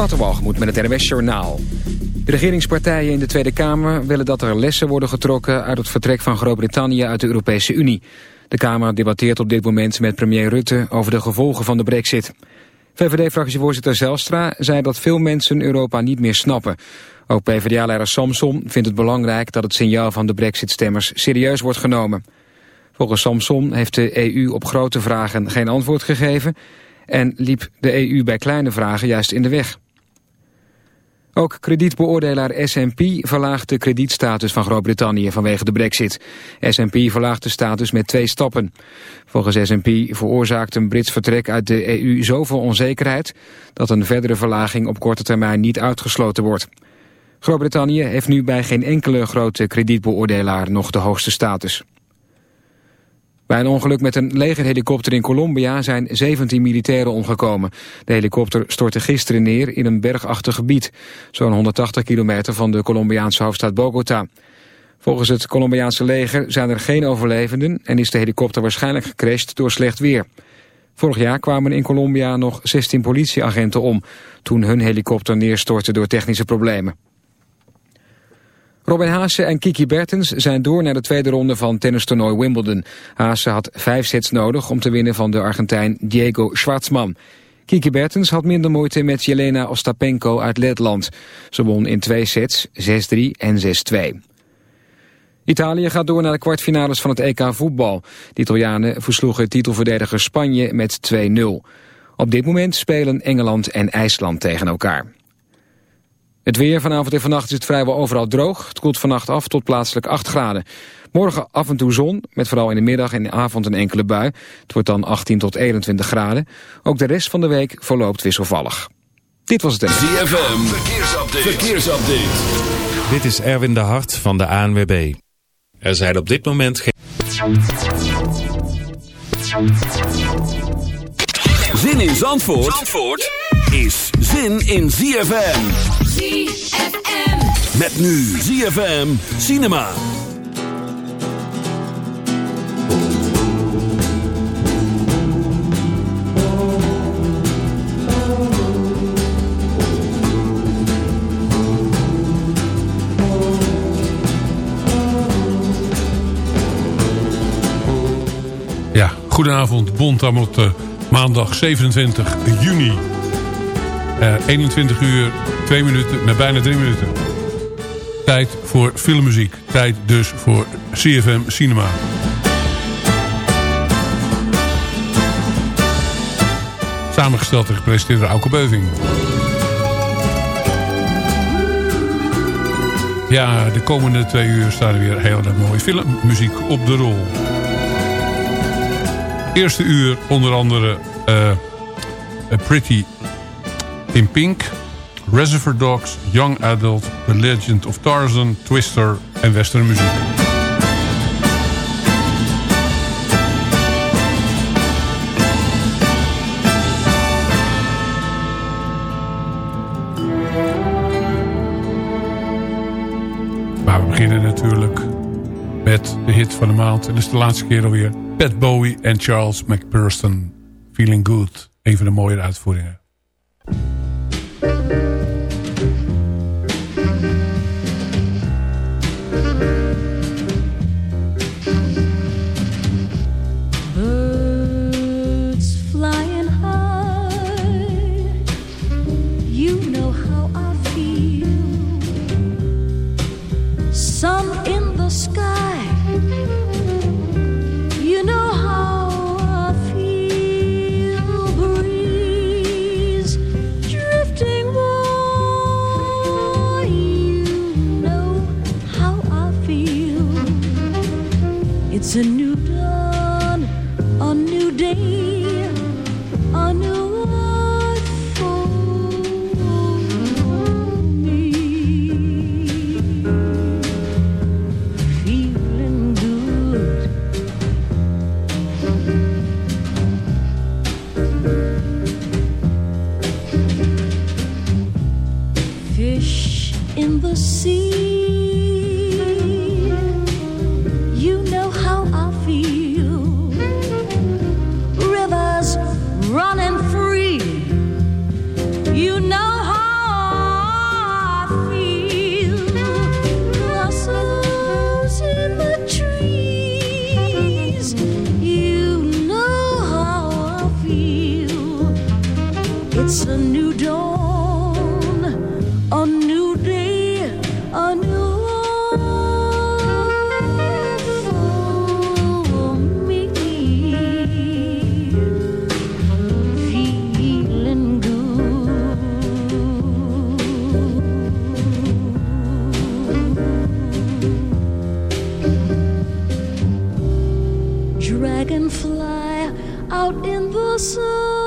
Waterwalgemoed met het NWS Journaal. De regeringspartijen in de Tweede Kamer willen dat er lessen worden getrokken... uit het vertrek van Groot-Brittannië uit de Europese Unie. De Kamer debatteert op dit moment met premier Rutte over de gevolgen van de brexit. VVD-fractievoorzitter Zelstra zei dat veel mensen Europa niet meer snappen. Ook PvdA-leider Samson vindt het belangrijk dat het signaal van de brexit-stemmers serieus wordt genomen. Volgens Samson heeft de EU op grote vragen geen antwoord gegeven en liep de EU bij kleine vragen juist in de weg. Ook kredietbeoordelaar S&P verlaagt de kredietstatus van Groot-Brittannië vanwege de brexit. S&P verlaagt de status met twee stappen. Volgens S&P veroorzaakt een Brits vertrek uit de EU zoveel onzekerheid... dat een verdere verlaging op korte termijn niet uitgesloten wordt. Groot-Brittannië heeft nu bij geen enkele grote kredietbeoordelaar nog de hoogste status. Bij een ongeluk met een legerhelikopter in Colombia zijn 17 militairen omgekomen. De helikopter stortte gisteren neer in een bergachtig gebied, zo'n 180 kilometer van de Colombiaanse hoofdstad Bogota. Volgens het Colombiaanse leger zijn er geen overlevenden en is de helikopter waarschijnlijk gecrashed door slecht weer. Vorig jaar kwamen in Colombia nog 16 politieagenten om, toen hun helikopter neerstortte door technische problemen. Robin Haase en Kiki Bertens zijn door naar de tweede ronde van tennistoernooi Wimbledon. Haase had vijf sets nodig om te winnen van de Argentijn Diego Schwartzman. Kiki Bertens had minder moeite met Jelena Ostapenko uit Letland. Ze won in twee sets, 6-3 en 6-2. Italië gaat door naar de kwartfinales van het EK voetbal. De Italianen versloegen titelverdediger Spanje met 2-0. Op dit moment spelen Engeland en IJsland tegen elkaar. Het weer vanavond en vannacht is het vrijwel overal droog. Het koelt vannacht af tot plaatselijk 8 graden. Morgen af en toe zon, met vooral in de middag en de avond een enkele bui. Het wordt dan 18 tot 21 graden. Ook de rest van de week verloopt wisselvallig. Dit was het. ZFM, verkeersupdate. verkeersupdate. Dit is Erwin de Hart van de ANWB. Er zijn op dit moment geen... Zin in Zandvoort? Zandvoort? Is zin in ZFM. ZFM. Met nu ZFM Cinema. Ja, goedenavond. Bond aan op maandag 27 juni eh, 21 uur, 2 minuten, met bijna 3 minuten. Tijd voor filmmuziek. Tijd dus voor CFM Cinema. Samengesteld en gepresenteerd door Auke Beuving. Ja, de komende twee uur staan er weer heel erg mooie filmmuziek op de rol. Eerste uur onder andere A Pretty in Pink, Reservoir Dogs, Young Adult, The Legend of Tarzan, Twister en western muziek. Maar we beginnen natuurlijk met de hit van de maand. En dat is de laatste keer alweer. Pat Bowie en Charles McPherson. Feeling Good. Een van de mooie uitvoeringen. dragonfly out in the sun.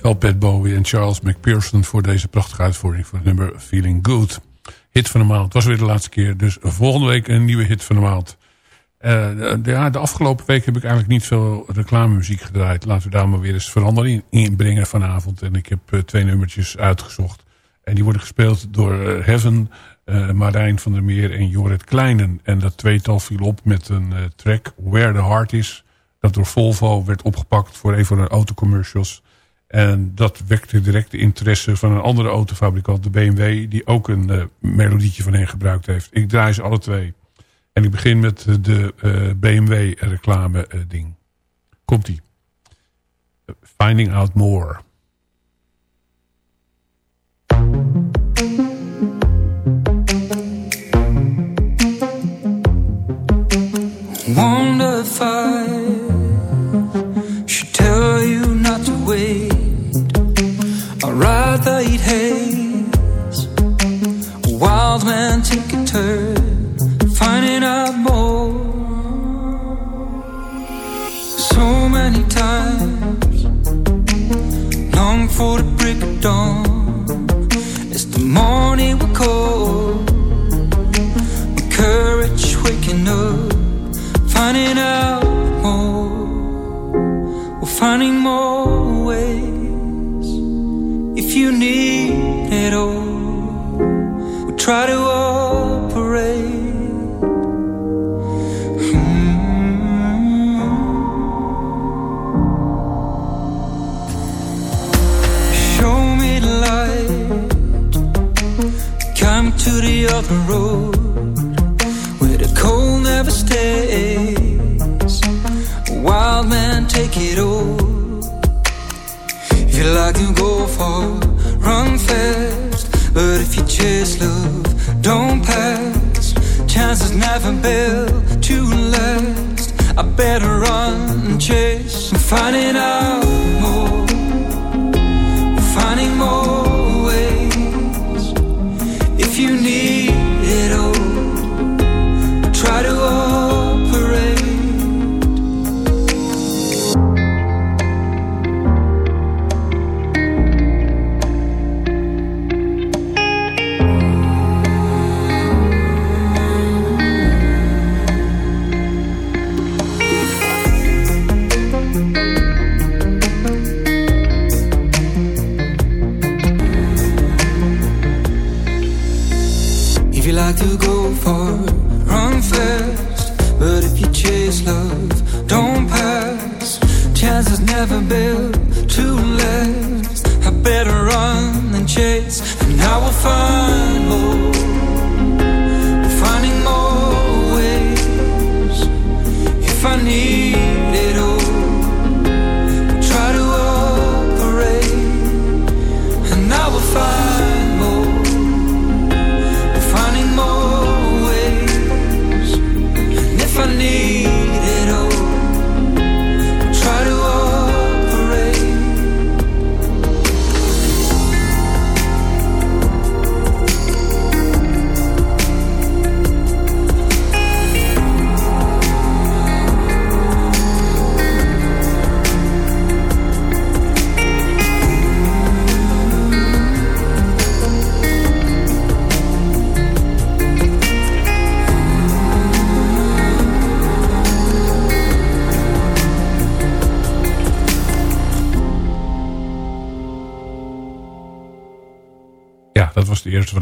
Pat Bowie en Charles McPherson voor deze prachtige uitvoering van het nummer Feeling Good. Hit van de maand. Was weer de laatste keer. Dus volgende week een nieuwe hit van de maand. Uh, de, de afgelopen week heb ik eigenlijk niet veel reclamemuziek gedraaid. Laten we daar maar weer eens verandering in brengen vanavond. En ik heb uh, twee nummertjes uitgezocht. En die worden gespeeld door uh, Heaven, Marijn van der Meer en Jorrit Kleinen. En dat tweetal viel op met een track Where the Heart Is. Dat door Volvo werd opgepakt voor een van de autocommercials. En dat wekte direct de interesse van een andere autofabrikant, de BMW... die ook een uh, melodietje van hen gebruikt heeft. Ik draai ze alle twee. En ik begin met de uh, BMW reclame uh, ding. Komt-ie. Finding Out More. Wonderful rather eat haze. A wild man take a turn, finding out more. So many times, long for the break of dawn. It's the morning we call, with courage waking up, finding out more. We're finding more you need it all, we'll try to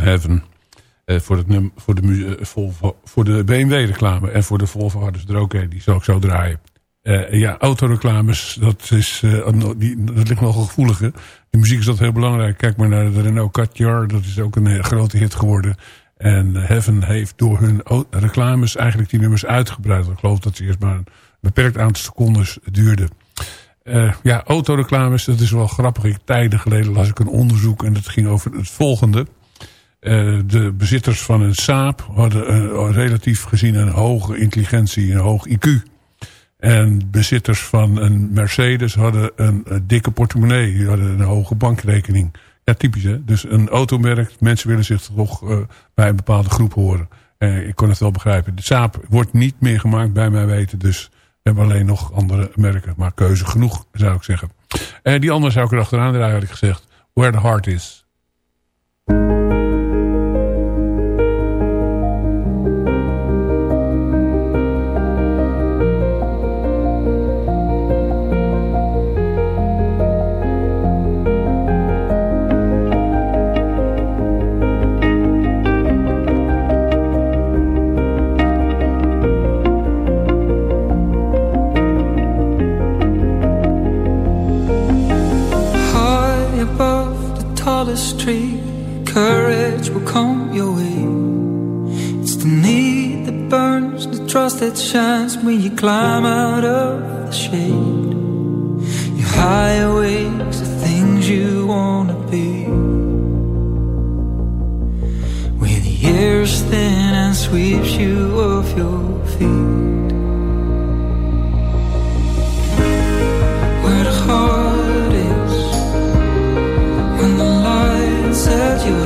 Heaven. Uh, voor, het voor, de, uh, voor de BMW-reclame. En voor de Volvo hadden ze er ook. Die zal ik zo draaien. Uh, ja, autoreclames, dat, is, die, dat ligt nogal gevoelig. De muziek is dat heel belangrijk. Kijk maar naar de Renault Kadjar. Dat is ook een grote hit geworden. En Heaven heeft door hun reclames eigenlijk die nummers uitgebreid. Ik geloof dat ze eerst maar een beperkt aantal seconden duurden. Uh, ja, autoreclames, dat is wel grappig. Ik, tijden geleden las ik een onderzoek en dat ging over het volgende. Uh, de bezitters van een Saab hadden relatief gezien een hoge intelligentie, een hoog IQ. En bezitters van een Mercedes hadden een, dikke portemonnee. Die hadden een hoge bankrekening. Ja, typisch hè. Dus een automerk, mensen willen zich toch uh, bij een bepaalde groep horen. Uh, ik kon het wel begrijpen. De Saab wordt niet meer gemaakt bij mij weten. Dus we hebben alleen nog andere merken. Maar keuze genoeg zou ik zeggen. En die andere zou ik erachteraan draaien had ik gezegd. Where the Heart Is. That shines when you climb out of the shade. Your higher waves the things you wanna be. Where the air's thin and sweeps you off your feet. served you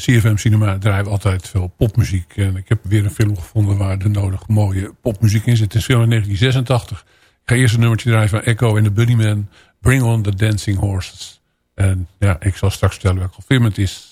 CFM Cinema draaien altijd veel popmuziek. En ik heb weer een film gevonden waar de nodig mooie popmuziek in zit. Het is film uit 1986. Ik ga eerst een nummertje draaien van Echo en the Bunnymen. Bring on the Dancing Horses. En ja, ik zal straks vertellen welke film het is.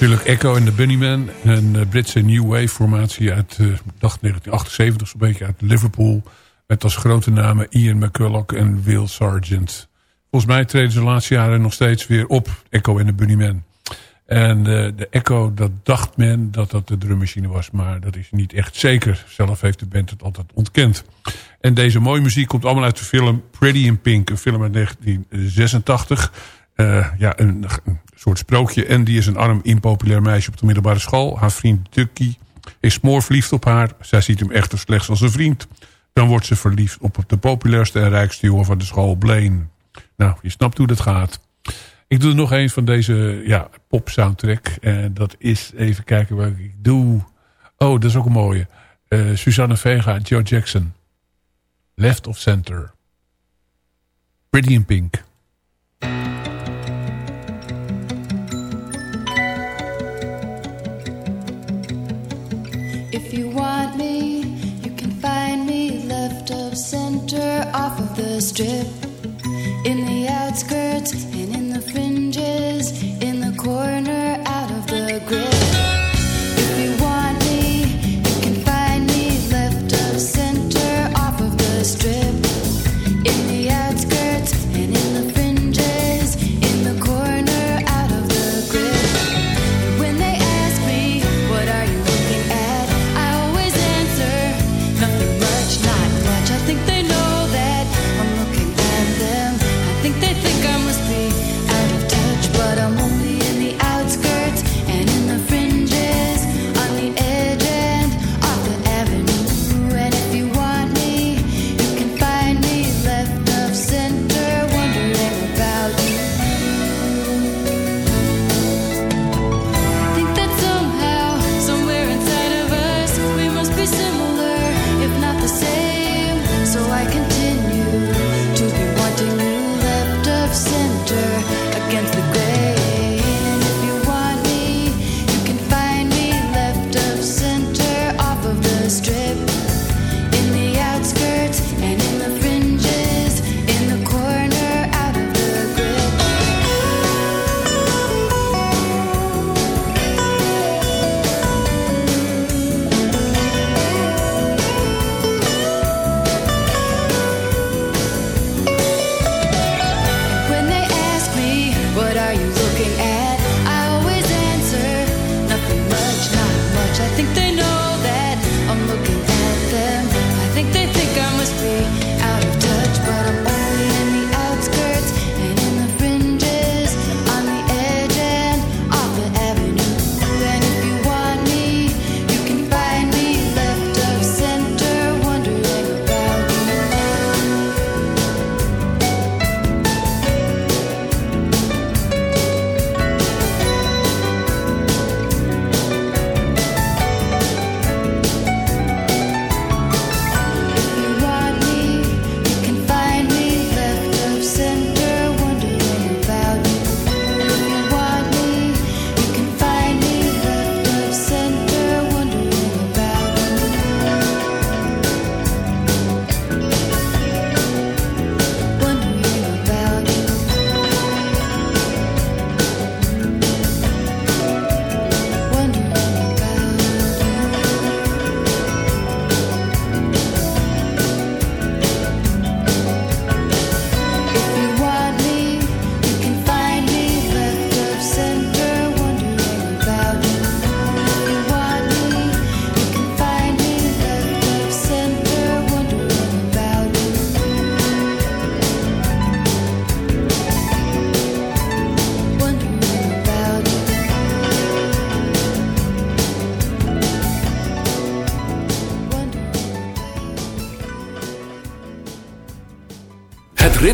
Natuurlijk Echo en de Bunnymen. Een uh, Britse New Wave formatie uit uh, dacht 1978 zo'n beetje uit Liverpool. Met als grote namen Ian McCulloch en Will Sargent. Volgens mij treden ze de laatste jaren nog steeds weer op. Echo en de Bunnymen. En uh, de Echo, dat dacht men dat dat de drummachine was. Maar dat is niet echt zeker. Zelf heeft de band het altijd ontkend. En deze mooie muziek komt allemaal uit de film Pretty in Pink. Een film uit 1986. Ja, een, soort sprookje. En die is een arm, impopulair meisje op de middelbare school. Haar vriend Ducky is verliefd op haar. Zij ziet hem echter slechts als een vriend. Dan wordt ze verliefd op de populairste en rijkste jongen van de school, Blaine. Nou, je snapt hoe dat gaat. Ik doe er nog eens van deze ja, pop soundtrack. En dat is, even kijken wat ik doe. Oh, dat is ook een mooie. Uh, Susanne Vega, Joe Jackson. Left of Center. Pretty in Pink. The strip. In the outskirts and in the fringes, in the corner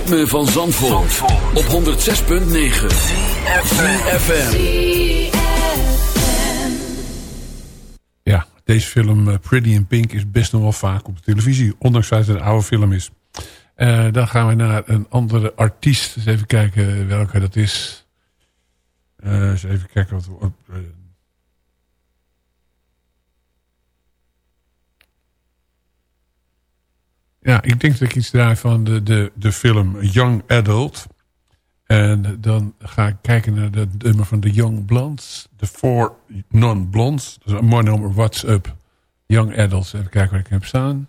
van Zandvoort, op 106.9 FM. Ja, deze film eh, Pretty in Pink is best nog wel vaak op televisie. Ondanks dat het een oude film is. Eh, dan gaan we naar een andere artiest. Eens even kijken welke dat is. Eh, eens even kijken wat we... Ja, ik denk dat ik iets draai van de, de, de film Young Adult. En dan ga ik kijken naar dat nummer van de Young Blondes. De Four Non-Blondes. is een mooi nummer, What's Up. Young Adults. Even kijken wat ik heb staan.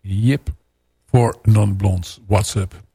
Yep. Four Non-Blondes. What's Up.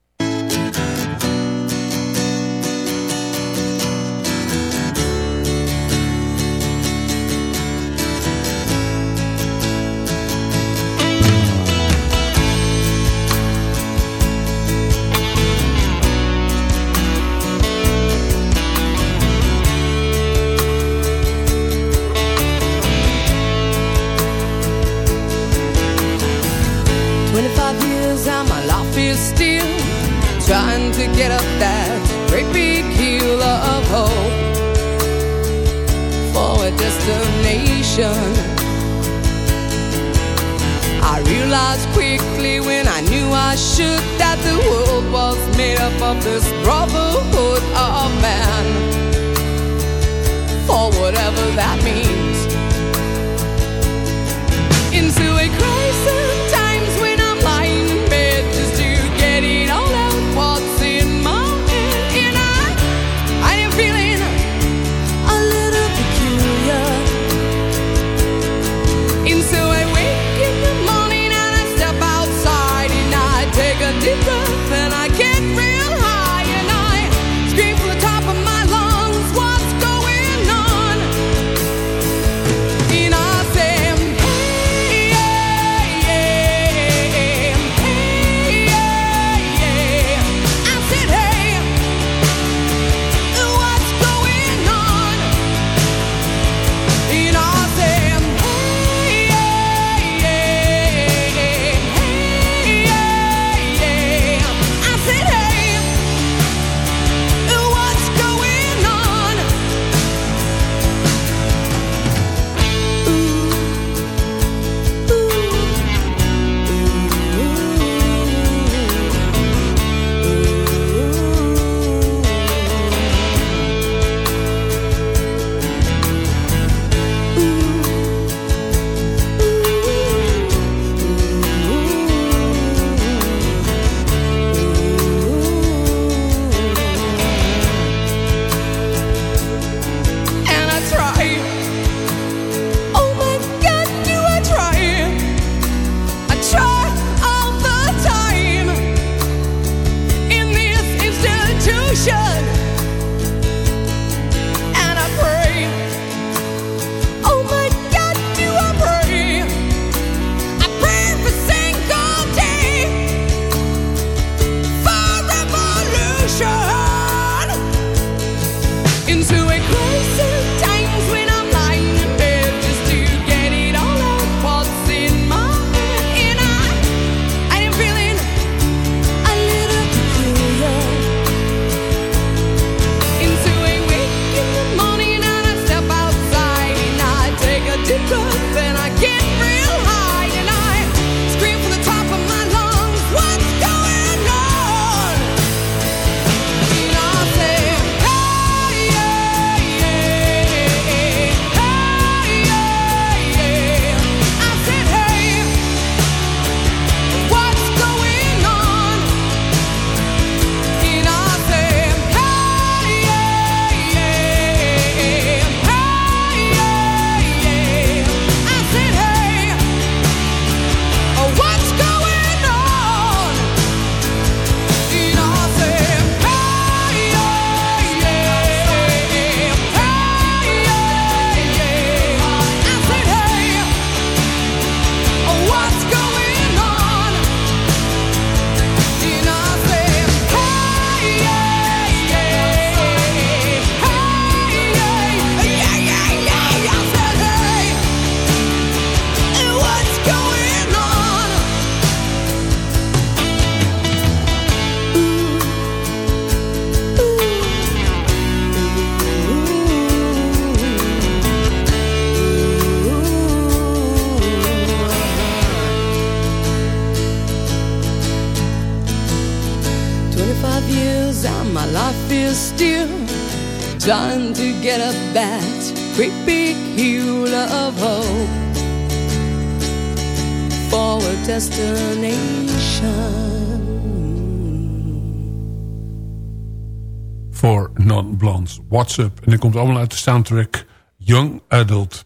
Non-Blondes. What's Up? En die komt allemaal uit de soundtrack Young Adult.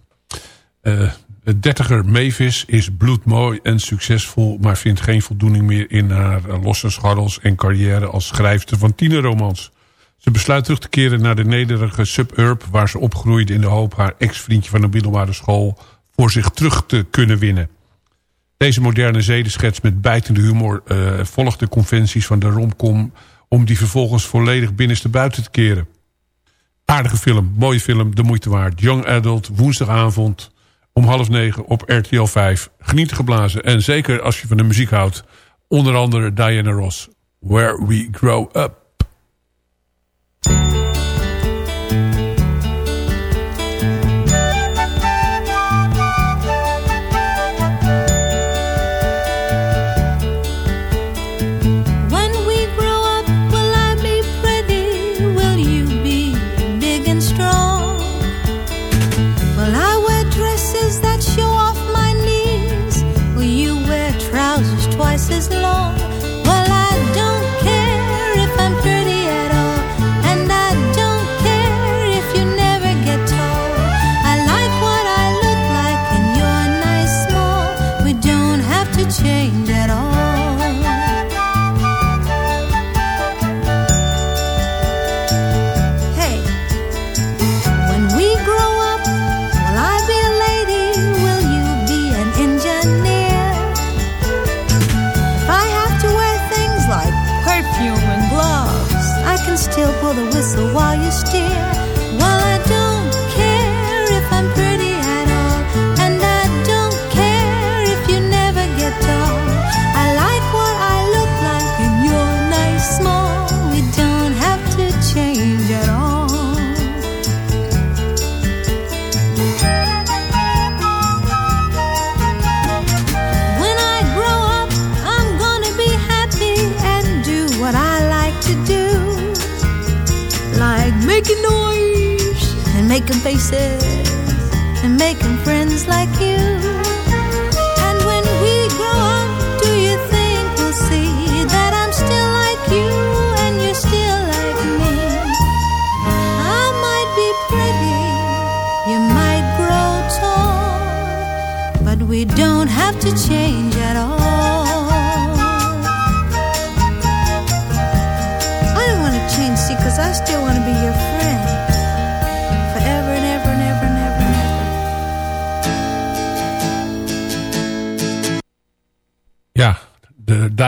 Uh, de dertiger Mavis is bloedmooi en succesvol... maar vindt geen voldoening meer in haar losse scharrels en carrière... als schrijfster van tienerromans. Ze besluit terug te keren naar de nederige suburb... waar ze opgroeide in de hoop haar ex-vriendje van de middelbare school... voor zich terug te kunnen winnen. Deze moderne zedenschets met bijtende humor... Uh, volgt de conventies van de romcom... om die vervolgens volledig binnenste buiten te keren. Aardige film, mooie film, de moeite waard. Young Adult, woensdagavond om half negen op RTL 5. Geniet geblazen en zeker als je van de muziek houdt... onder andere Diana Ross, Where We Grow Up.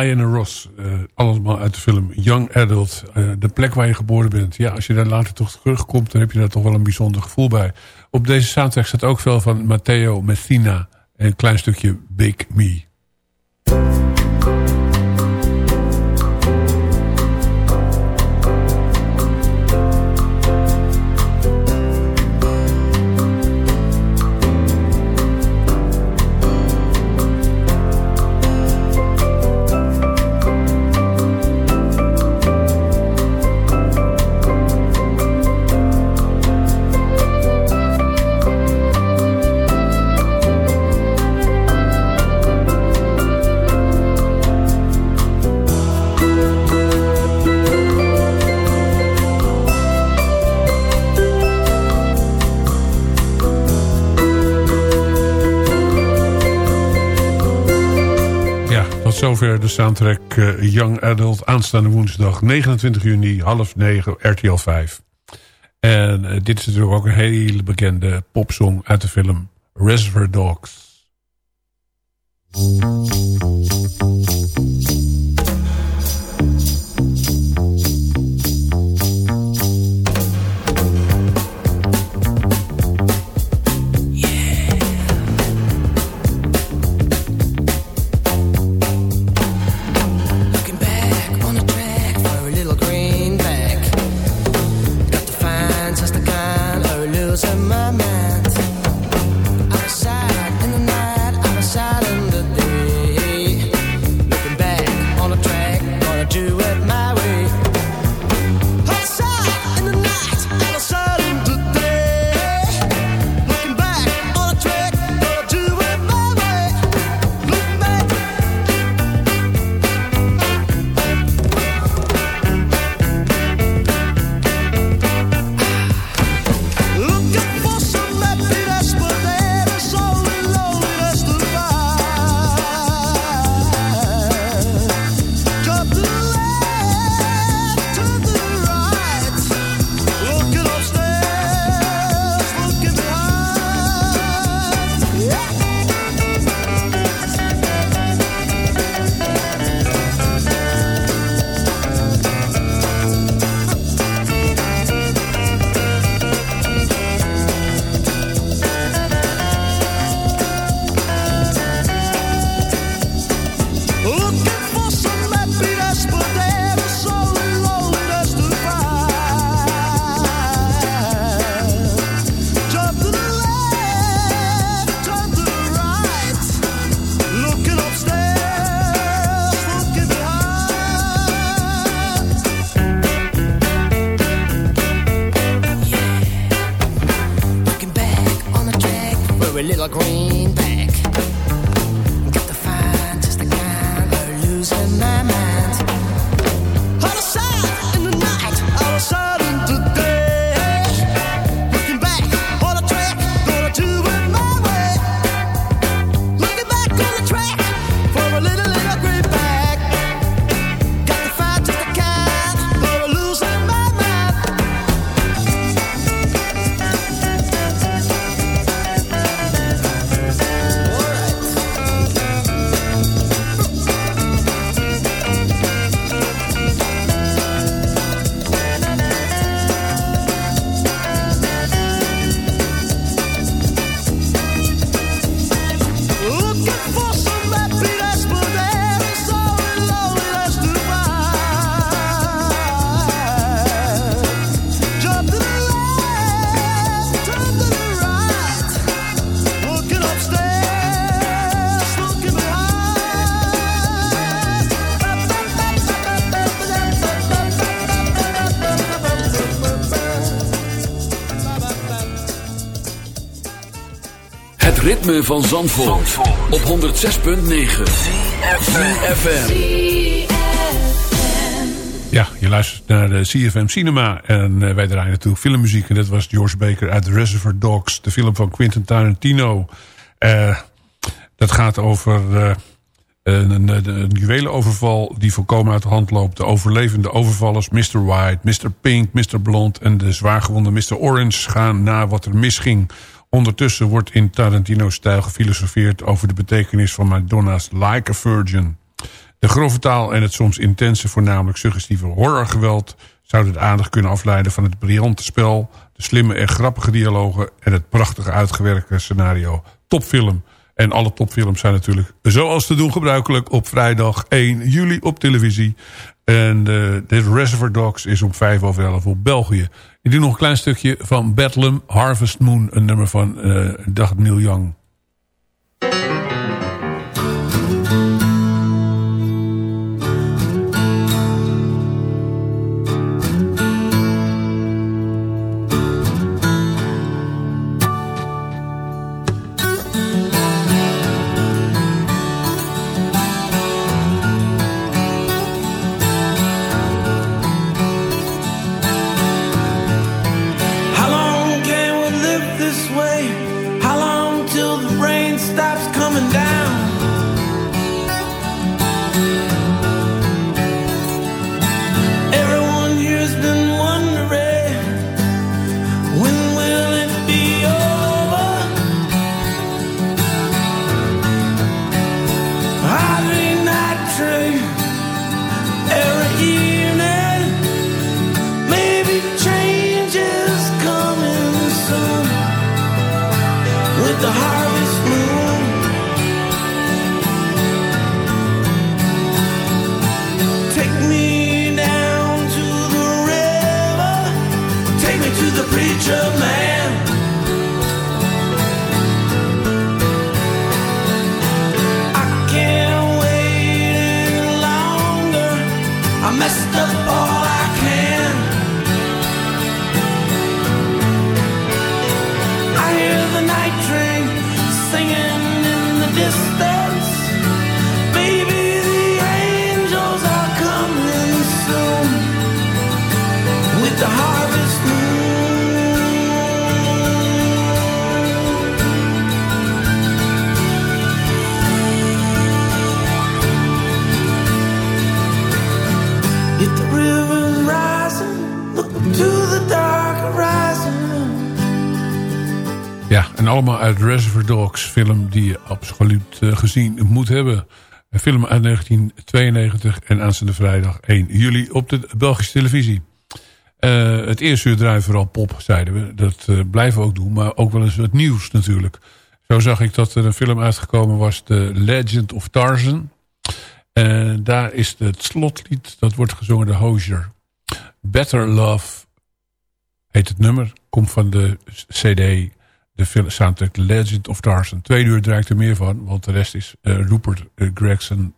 Diana Ross. Uh, allemaal uit de film Young Adult. Uh, de plek waar je geboren bent. Ja, als je daar later toch terugkomt... dan heb je daar toch wel een bijzonder gevoel bij. Op deze soundtrack staat ook veel van Matteo Messina. En een klein stukje Big Me. Zover de soundtrack uh, Young Adult. Aanstaande woensdag 29 juni, half negen, RTL 5. En uh, dit is natuurlijk ook een hele bekende popsong uit de film Reservoir Dogs. Van Zandvoort, op 106.9 FM. Ja, je luistert naar de CFM Cinema. En eh, wij draaien natuurlijk filmmuziek. En dat was George Baker uit The Reservoir Dogs. De film van Quentin Tarantino. Eh, dat gaat over eh, een, een, een juwelenoverval die volkomen uit de hand loopt. De overlevende overvallers Mr. White, Mr. Pink, Mr. Blond... en de zwaargewonde Mr. Orange gaan na wat er misging. Ondertussen wordt in Tarantino-stijl gefilosofeerd... over de betekenis van Madonna's Like a Virgin... De grove taal en het soms intense, voornamelijk suggestieve horrorgeweld... zouden de aandacht kunnen afleiden van het briljante spel... de slimme en grappige dialogen en het prachtige uitgewerkte scenario. Topfilm. En alle topfilms zijn natuurlijk, zoals te doen gebruikelijk... op vrijdag 1 juli op televisie. En uh, de Reservoir Dogs is om 5 over 11 op België. Ik doe nog een klein stukje van Bedlam Harvest Moon... een nummer van uh, Dag Neil Young. En allemaal uit Reservoir Dogs. Film die je absoluut uh, gezien moet hebben. Een film uit 1992 en aanstaande vrijdag 1 juli op de Belgische televisie. Uh, het eerste uur draaien vooral pop, zeiden we. Dat uh, blijven we ook doen, maar ook wel eens wat nieuws natuurlijk. Zo zag ik dat er een film uitgekomen was, The Legend of Tarzan. En daar is het slotlied, dat wordt gezongen door Hozier. Better Love heet het nummer, komt van de cd de film soundtrack Legend of Tarzan. Twee uur draait er meer van, want de rest is eh, Rupert eh, Gregson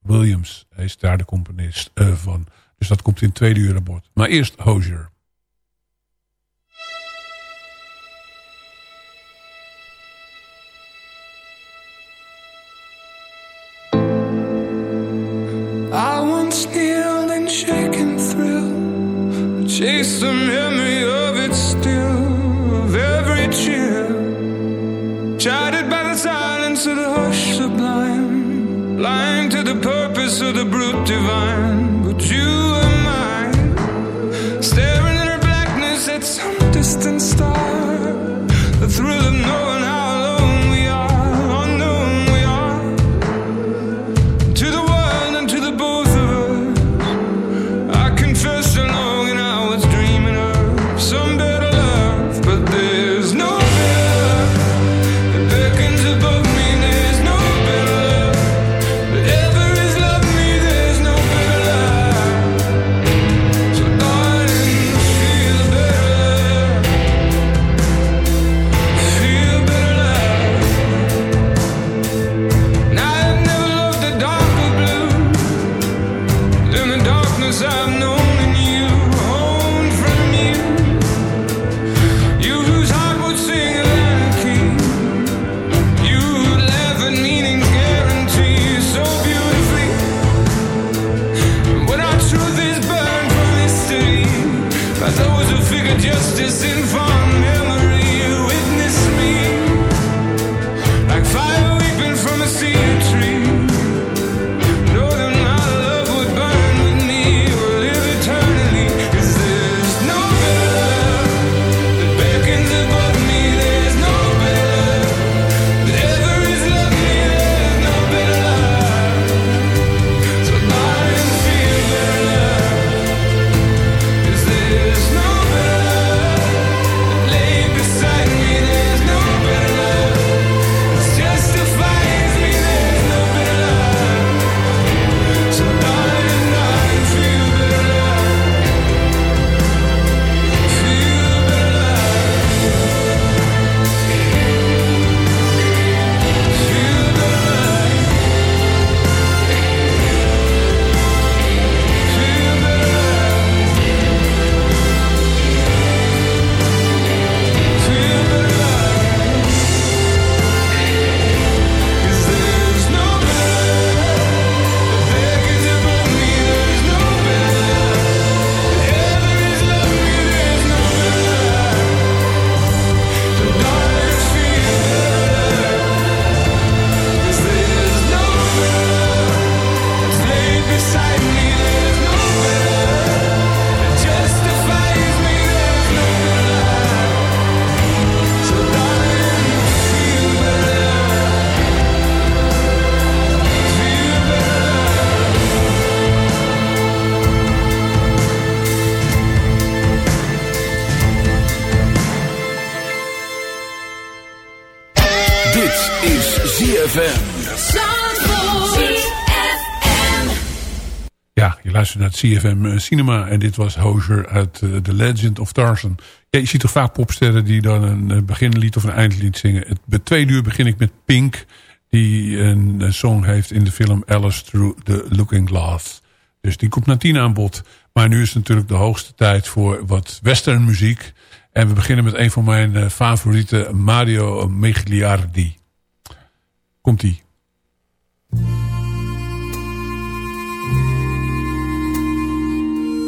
Williams. Hij is daar de componist eh, van. Dus dat komt in twee uur aan bod. Maar eerst Hozier. divine. in the darkness I've known in you. luistert naar het CFM eh, Cinema. En dit was Hozer uit eh, The Legend of Tarzan. Ja, je ziet toch vaak popsterren die dan een eh, beginlied of een eindlied zingen. Het, bij twee uur begin ik met Pink. Die een, song heeft in de film Alice Through the Looking Glass. Dus die komt na tien aan bod. Maar nu is het natuurlijk de hoogste tijd voor wat westernmuziek. En we beginnen met een van mijn favoriete favorieten, Mario Megliardi. Komt-ie.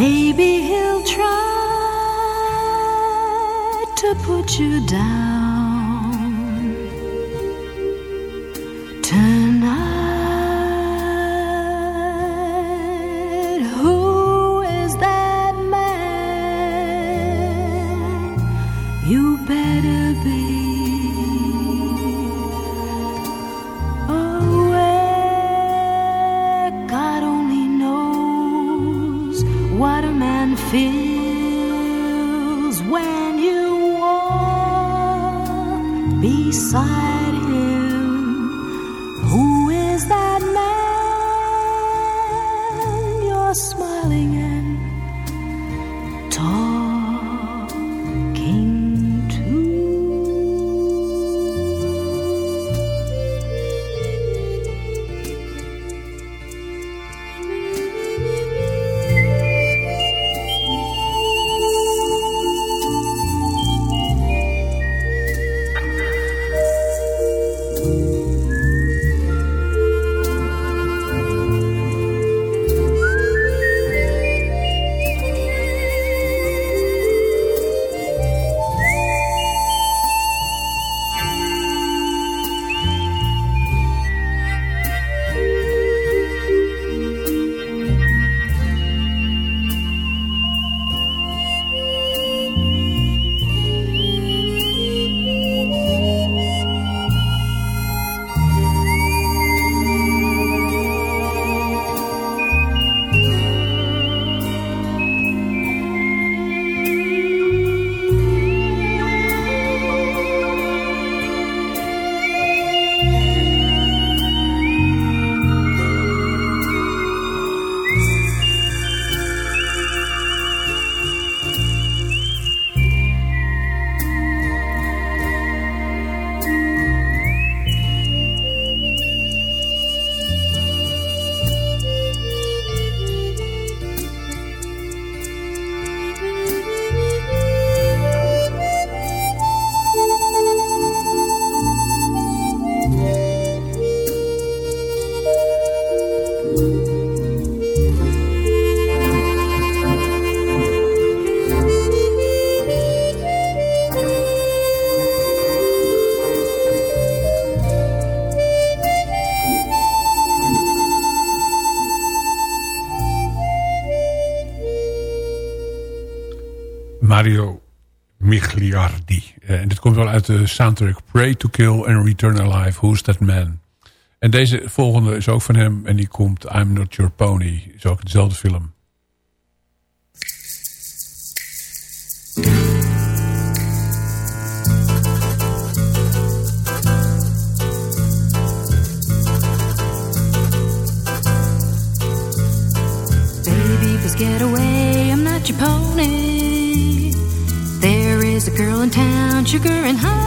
Maybe he'll try to put you down. uit de soundtrack Pray to Kill and Return Alive, Who's That Man. En deze volgende is ook van hem en die komt I'm Not Your Pony. Is ook dezelfde film. sugar and honey.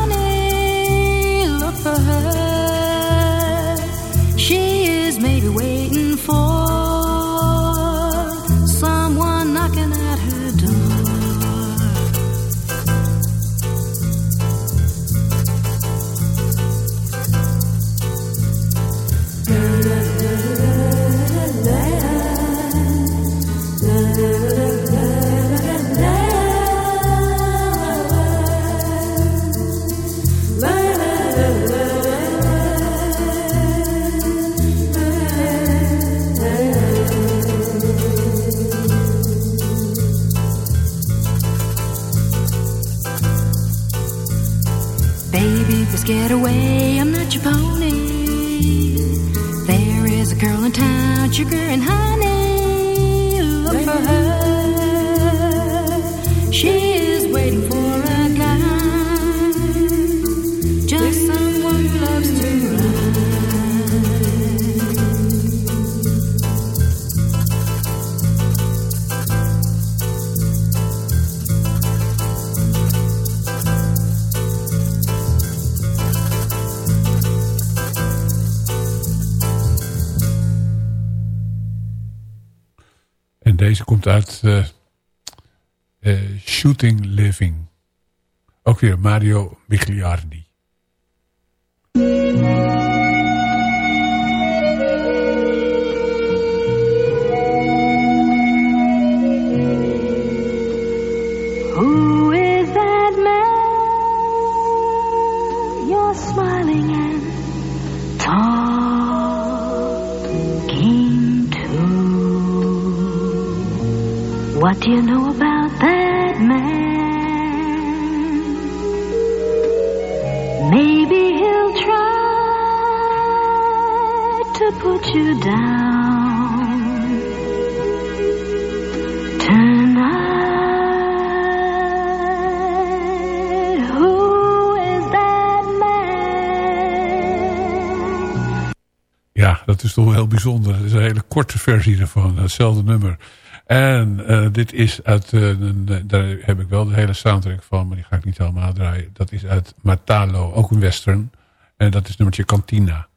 sugar and honey. komt uit uh, uh, Shooting Living. Ook weer Mario Migliardi. What do you know about that man? Maybe he'll try to put you down. Who is that man? Ja, dat is toch wel heel bijzonder. Het is een hele korte versie ervan, hetzelfde nummer. En eh, dit is uit, eh, een- daar heb ik wel de hele soundtrack van, maar die ga ik niet helemaal draaien. Dat is uit Matalo, ook een western. En dat is nummertje Cantina.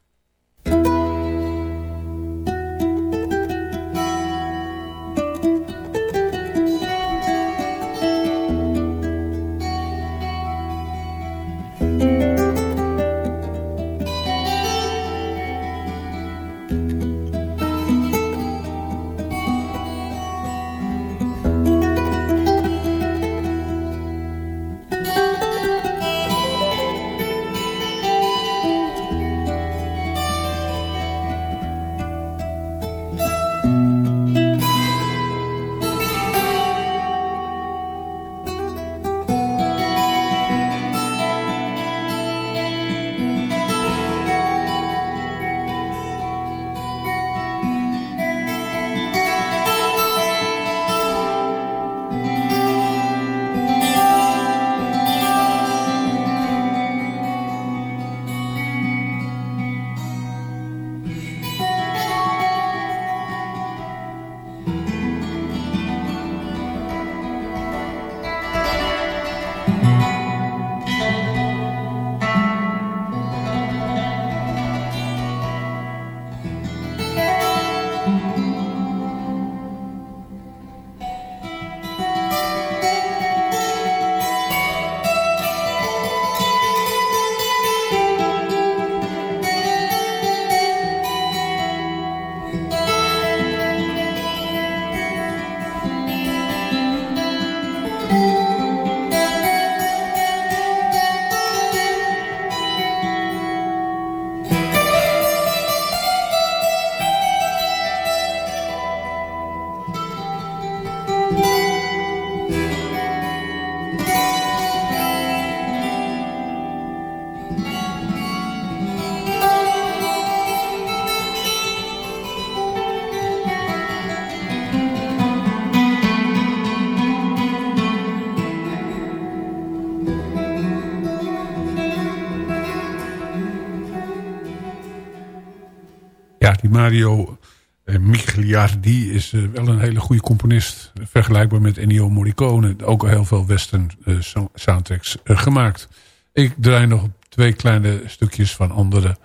Ja, die Mario eh, Migliardi is eh, wel een hele goede componist. Vergelijkbaar met Ennio Morricone. Ook al heel veel western eh, so- soundtracks gemaakt. Ik draai nog twee kleine stukjes van andere.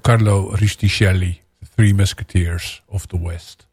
Carlo Risticelli, The Three Musketeers of the West.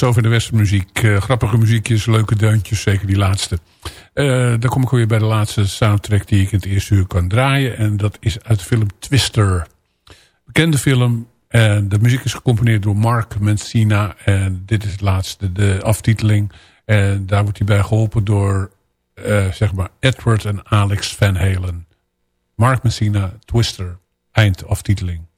Zover de westernmuziek. Eh, grappige muziekjes, leuke deuntjes, zeker die laatste. Eh dan kom ik weer bij de laatste soundtrack die ik in het eerste uur kan draaien. En dat is uit de film Twister. Bekende film. En de muziek is gecomponeerd door Mark Mancina. En dit is het laatste, de aftiteling. En daar wordt hij bij geholpen door eh, zeg maar Edward en Alex Van Halen. Mark Messina, Twister, eindaftiteling.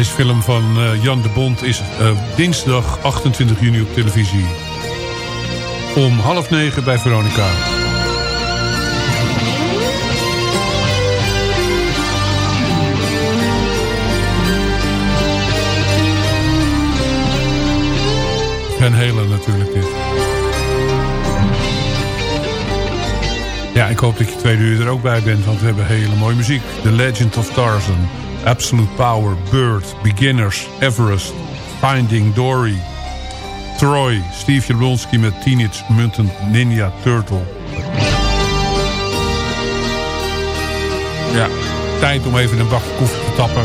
Deze film van eh, Jan de Bond is eh, dinsdag 28 juni op televisie. Om half negen bij Veronica. Van Halen natuurlijk dit. Ja, ik hoop dat je twee uur er ook bij bent, want we hebben hele mooie muziek. The Legend of Tarzan, Absolute Power, Bird, Beginners, Everest, Finding Dory, Troy, Steve Jablonski met Teenage Mutant Ninja Turtle. Ja, tijd om even een bakje te tappen.